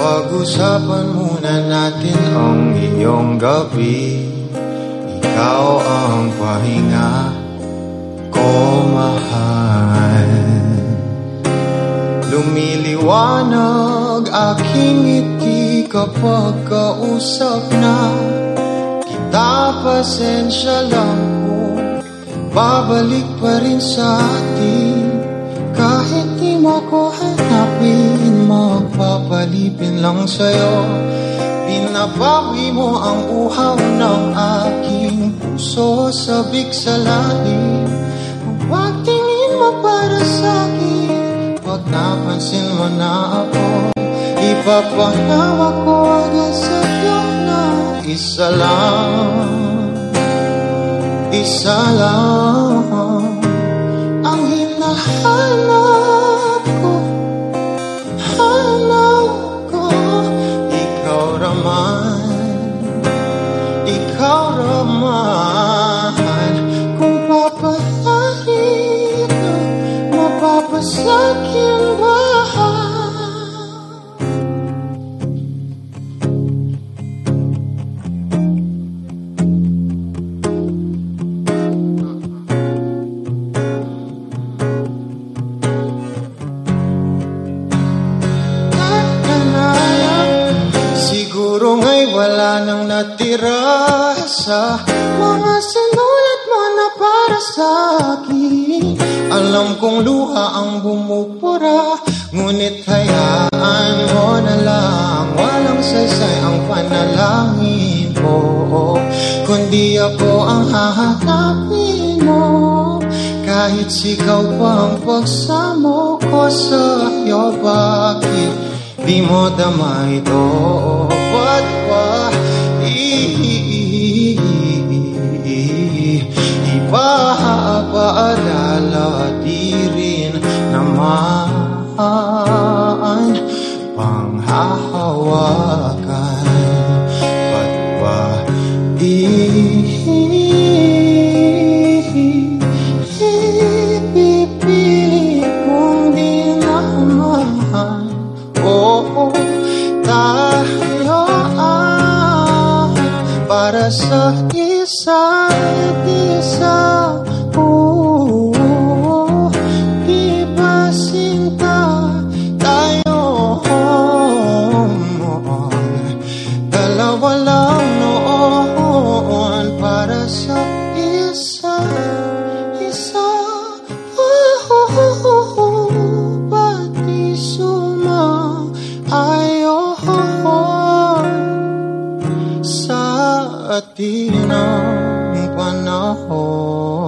Pag-usapan muna natin ang iyong gabi. Ikaw ang pahinga ko mahal. Lumiliwanag aking ngiti kapag kausap na Kita pasensya lang kung babalik pa rin sa atin Kahit di mo ko hanapin Magpapalipin lang sa'yo. Pinabawi mo ang uhaw ng aking puso sa lalim Huwag tingin mo para sa'kin. Pag napansin mo na ako. Ipapahawa ko agad isa lang Isa lang Ang hinahanap ko Hanap ko Ikaw raman Ikaw raman Kung papalarin Mapapasakin ba? Natira sa mga sinulat mo na para sa akin. Alam kong luha ang bumupura Ngunit hayaan mo na lang. Walang saysay ang panalangin ko Kundi ako ang hahanapin mo. Kahit sigaw pa ang pagsamo ko sa iyo Bakit di mo dama ito? Ba't ba ipapaalala Di rin naman panghahawakan para sa isa't isa at di na panahon.